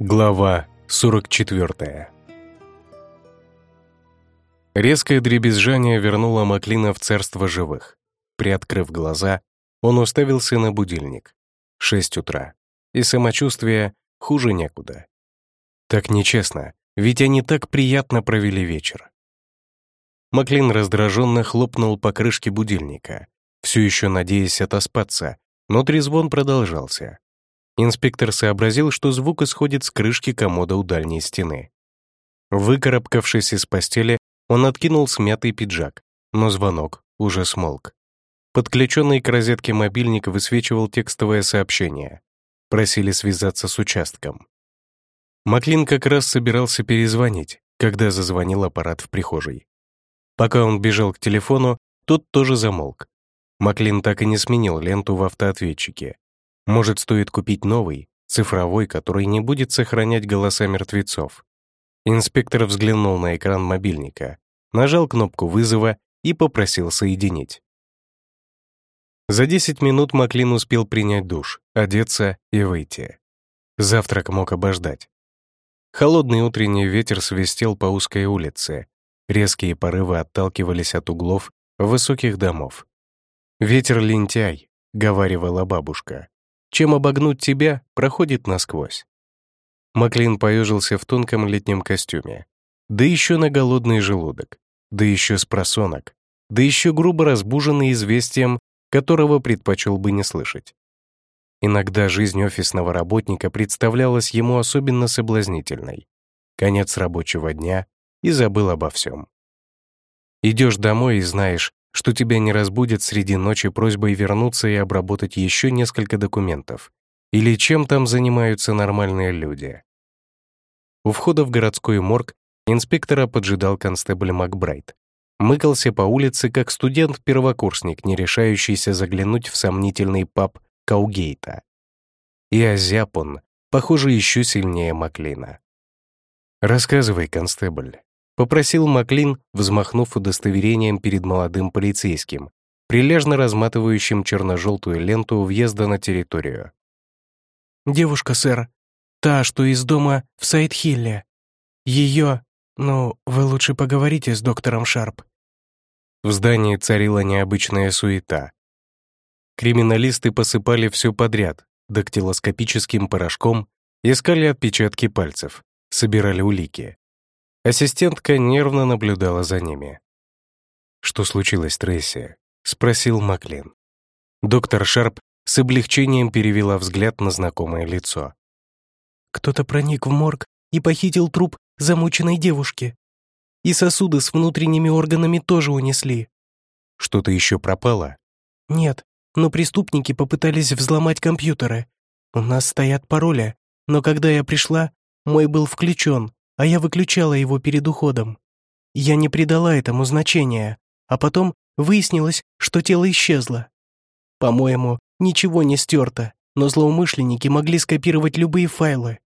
Глава 44 Резкое дребезжание вернуло Маклина в царство живых. Приоткрыв глаза, он уставился на будильник. Шесть утра. И самочувствие хуже некуда. Так нечестно, ведь они так приятно провели вечер. Маклин раздраженно хлопнул по крышке будильника, все еще надеясь отоспаться, но трезвон продолжался. Инспектор сообразил, что звук исходит с крышки комода у дальней стены. Выкарабкавшись из постели, он откинул смятый пиджак, но звонок уже смолк. Подключенный к розетке мобильник высвечивал текстовое сообщение. Просили связаться с участком. Маклин как раз собирался перезвонить, когда зазвонил аппарат в прихожей. Пока он бежал к телефону, тот тоже замолк. Маклин так и не сменил ленту в автоответчике, может, стоит купить новый, цифровой, который не будет сохранять голоса мертвецов. Инспектор взглянул на экран мобильника, нажал кнопку вызова и попросил соединить. За 10 минут Маклин успел принять душ, одеться и выйти. Завтрак мог обождать. Холодный утренний ветер свистел по узкой улице. Резкие порывы отталкивались от углов высоких домов. «Ветер лентяй», — говаривала бабушка чем обогнуть тебя, проходит насквозь. Маклин поежился в тонком летнем костюме. Да еще на голодный желудок. Да еще с просонок. Да еще грубо разбуженный известием, которого предпочел бы не слышать. Иногда жизнь офисного работника представлялась ему особенно соблазнительной. Конец рабочего дня и забыл обо всем. Идешь домой и знаешь, что тебя не разбудят среди ночи просьбой вернуться и обработать еще несколько документов. Или чем там занимаются нормальные люди. У входа в городской морг инспектора поджидал констебль Макбрайт. Мыкался по улице, как студент-первокурсник, не решающийся заглянуть в сомнительный паб Каугейта. И озяб он, похоже, еще сильнее Маклина. «Рассказывай, констебль, Попросил Маклин, взмахнув удостоверением перед молодым полицейским, прилежно разматывающим черно-желтую ленту въезда на территорию. «Девушка, сэр. Та, что из дома в Сайдхилле. Ее... Ну, вы лучше поговорите с доктором Шарп». В здании царила необычная суета. Криминалисты посыпали все подряд, дактилоскопическим порошком, искали отпечатки пальцев, собирали улики. Ассистентка нервно наблюдала за ними. «Что случилось, Трейси?» — спросил Маклин. Доктор Шарп с облегчением перевела взгляд на знакомое лицо. «Кто-то проник в морг и похитил труп замученной девушки. И сосуды с внутренними органами тоже унесли». «Что-то еще пропало?» «Нет, но преступники попытались взломать компьютеры. У нас стоят пароли, но когда я пришла, мой был включен, а я выключала его перед уходом. Я не придала этому значения, а потом выяснилось, что тело исчезло. По-моему, ничего не стерто, но злоумышленники могли скопировать любые файлы.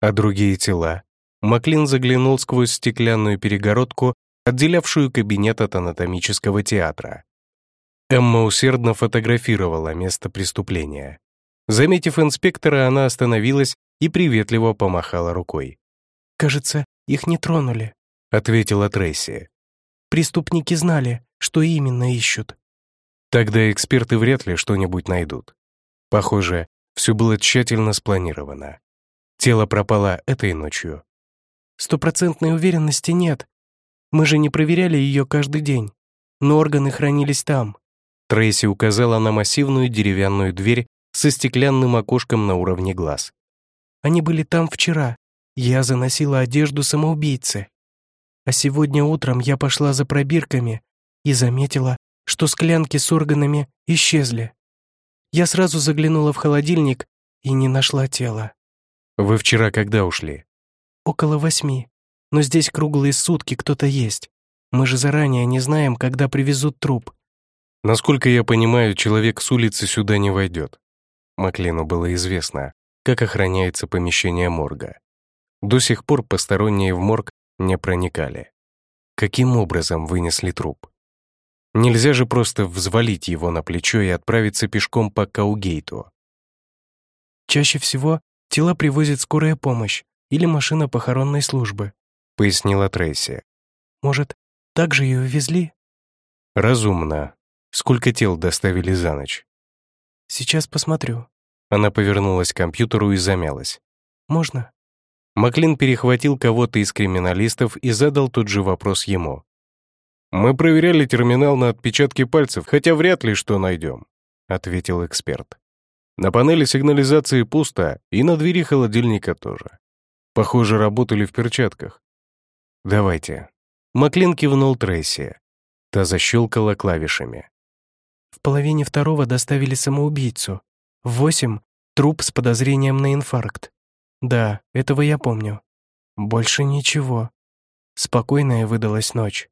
А другие тела? Маклин заглянул сквозь стеклянную перегородку, отделявшую кабинет от анатомического театра. Эмма усердно фотографировала место преступления. Заметив инспектора, она остановилась и приветливо помахала рукой. «Кажется, их не тронули», — ответила Трейси. «Преступники знали, что именно ищут». Тогда эксперты вряд ли что-нибудь найдут. Похоже, все было тщательно спланировано. Тело пропало этой ночью. Стопроцентной уверенности нет. Мы же не проверяли ее каждый день. Но органы хранились там. Трейси указала на массивную деревянную дверь со стеклянным окошком на уровне глаз. Они были там вчера, я заносила одежду самоубийцы. А сегодня утром я пошла за пробирками и заметила, что склянки с органами исчезли. Я сразу заглянула в холодильник и не нашла тела. «Вы вчера когда ушли?» «Около восьми. Но здесь круглые сутки кто-то есть. Мы же заранее не знаем, когда привезут труп». «Насколько я понимаю, человек с улицы сюда не войдет». Маклину было известно, как охраняется помещение морга. До сих пор посторонние в морг не проникали. Каким образом вынесли труп? Нельзя же просто взвалить его на плечо и отправиться пешком по Каугейту. Чаще всего Тела привозит скорая помощь или машина похоронной службы», — пояснила Трейси. «Может, так же ее увезли?» «Разумно. Сколько тел доставили за ночь?» «Сейчас посмотрю». Она повернулась к компьютеру и замялась. «Можно?» Маклин перехватил кого-то из криминалистов и задал тот же вопрос ему. «Мы проверяли терминал на отпечатки пальцев, хотя вряд ли что найдем», — ответил эксперт. «На панели сигнализации пусто, и на двери холодильника тоже. Похоже, работали в перчатках. Давайте». Маклин кивнул Трейси. Та защелкала клавишами. В половине второго доставили самоубийцу. В восемь — труп с подозрением на инфаркт. Да, этого я помню. Больше ничего. Спокойная выдалась ночь.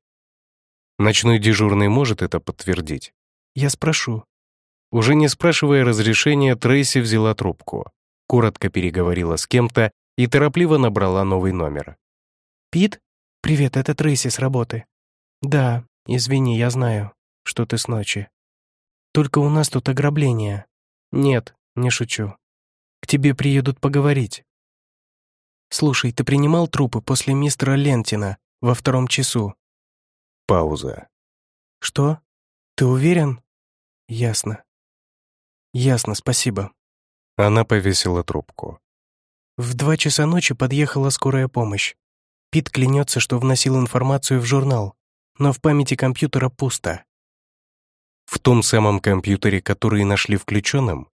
Ночной дежурный может это подтвердить? Я спрошу. Уже не спрашивая разрешения, Трейси взяла трубку, коротко переговорила с кем-то и торопливо набрала новый номер. «Пит? Привет, это Трейси с работы. Да, извини, я знаю, что ты с ночи. Только у нас тут ограбление. Нет, не шучу. К тебе приедут поговорить. Слушай, ты принимал трупы после мистера Лентина во втором часу? Пауза. Что? Ты уверен? Ясно. Ясно, спасибо. Она повесила трубку. В два часа ночи подъехала скорая помощь. Пит клянется, что вносил информацию в журнал, но в памяти компьютера пусто. В том самом компьютере, который нашли включенным,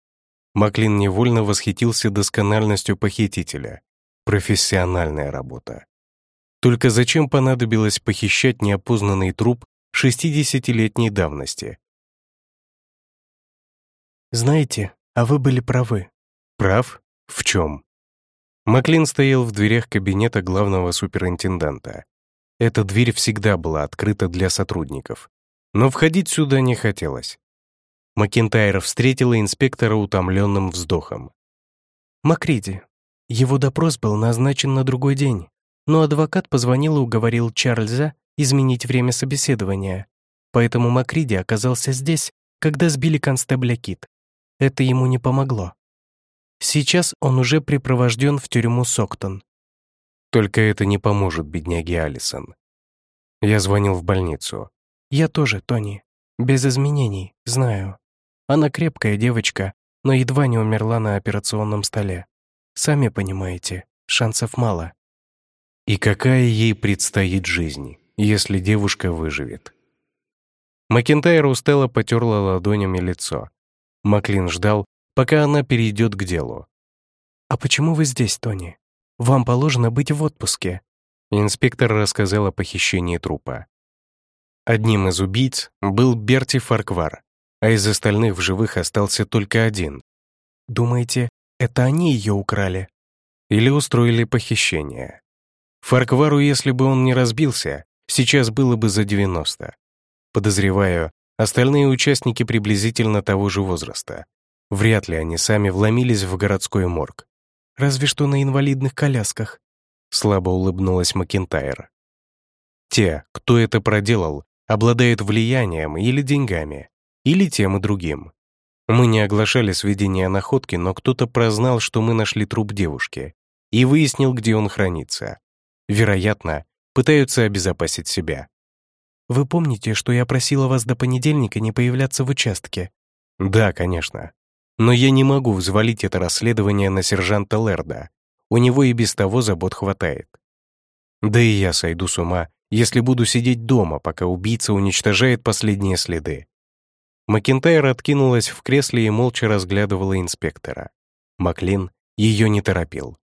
Маклин невольно восхитился доскональностью похитителя. Профессиональная работа. Только зачем понадобилось похищать неопознанный труп 60-летней давности? Знаете, а вы были правы. Прав? В чем? Маклин стоял в дверях кабинета главного суперинтенданта. Эта дверь всегда была открыта для сотрудников. Но входить сюда не хотелось. Макентайр встретила инспектора утомленным вздохом. «Макриди, его допрос был назначен на другой день но адвокат позвонил и уговорил Чарльза изменить время собеседования. Поэтому Макриди оказался здесь, когда сбили констебля Кит. Это ему не помогло. Сейчас он уже припровожден в тюрьму Соктон. Только это не поможет бедняге Алисон. Я звонил в больницу. Я тоже, Тони. Без изменений, знаю. Она крепкая девочка, но едва не умерла на операционном столе. Сами понимаете, шансов мало. И какая ей предстоит жизнь, если девушка выживет? Макентайр устало потерла ладонями лицо. Маклин ждал, пока она перейдет к делу. «А почему вы здесь, Тони? Вам положено быть в отпуске». Инспектор рассказал о похищении трупа. Одним из убийц был Берти Фарквар, а из остальных в живых остался только один. «Думаете, это они ее украли?» Или устроили похищение? Фарквару, если бы он не разбился, сейчас было бы за 90. Подозреваю, остальные участники приблизительно того же возраста. Вряд ли они сами вломились в городской морг. Разве что на инвалидных колясках. Слабо улыбнулась Макентайр. Те, кто это проделал, обладают влиянием или деньгами, или тем и другим. Мы не оглашали сведения о находке, но кто-то прознал, что мы нашли труп девушки, и выяснил, где он хранится вероятно, пытаются обезопасить себя. «Вы помните, что я просила вас до понедельника не появляться в участке?» «Да, конечно. Но я не могу взвалить это расследование на сержанта Лерда. У него и без того забот хватает. Да и я сойду с ума, если буду сидеть дома, пока убийца уничтожает последние следы». Макентайр откинулась в кресле и молча разглядывала инспектора. Маклин ее не торопил.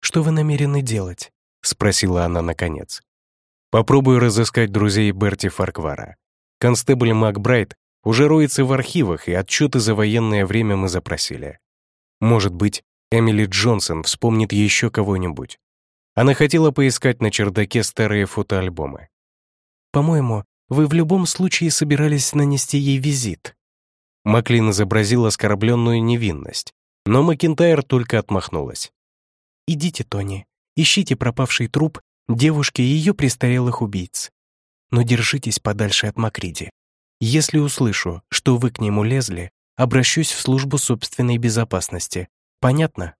«Что вы намерены делать?» — спросила она наконец. «Попробую разыскать друзей Берти Фарквара. Констебль Макбрайт уже роется в архивах, и отчеты за военное время мы запросили. Может быть, Эмили Джонсон вспомнит еще кого-нибудь. Она хотела поискать на чердаке старые фотоальбомы. «По-моему, вы в любом случае собирались нанести ей визит». Маклин изобразил оскорбленную невинность, но Макинтайр только отмахнулась. «Идите, Тони, Ищите пропавший труп девушки и ее престарелых убийц. Но держитесь подальше от Макриди. Если услышу, что вы к нему лезли, обращусь в службу собственной безопасности. Понятно?